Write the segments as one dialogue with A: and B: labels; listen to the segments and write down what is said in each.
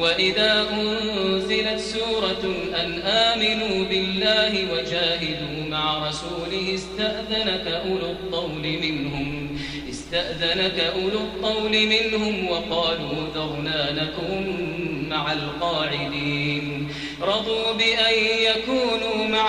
A: وإذا أنزلت سورة أن آمنوا بالله وجاهدوا مع رسوله استأذنك أولو الطول منهم استأذنك أولو الطول منهم وقالوا ذرنا نكن مع القاعدين رضوا بأن يكونوا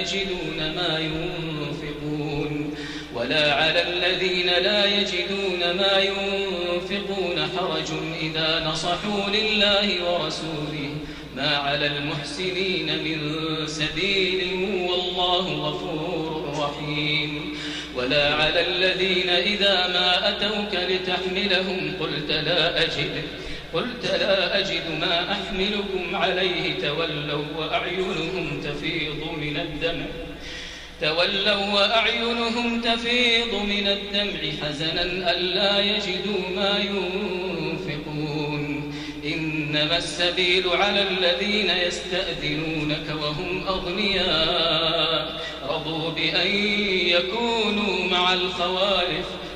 A: يجدون ما ينفقون ولا على الذين لا يجدون ما ينفقون حرج إذا نصحوا لله ورسوله ما على المحسنين من سبيل والله غفور رحيم ولا على الذين إذا ما أتوك لتحملهم قلت لا أجد قلت لا أجد ما أحملكم عليه. تولوا وأعينهم تفيض من الدمع. تولوا وأعينهم تفيض من الدمع. حزنا ألا يجدوا ما ينفقون. إنما السبيل على الذين يستأذنونك وهم أغنياء. رضوا بأن يكونوا مع الخوالف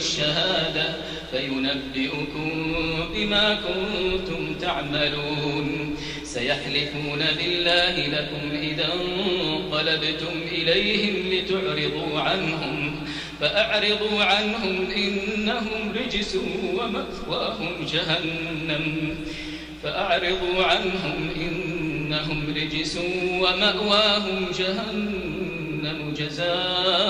A: والشهادة فينبئكم بما كنتم تعملون. سيحلفون بالله لكم إذا انقلبتم إليهم لتعرضوا عنهم فأعرضوا عنهم إنهم رجس ومثواهم جهنم. فأعرضوا عنهم إنهم رجس ومأواهم جهنم جزاء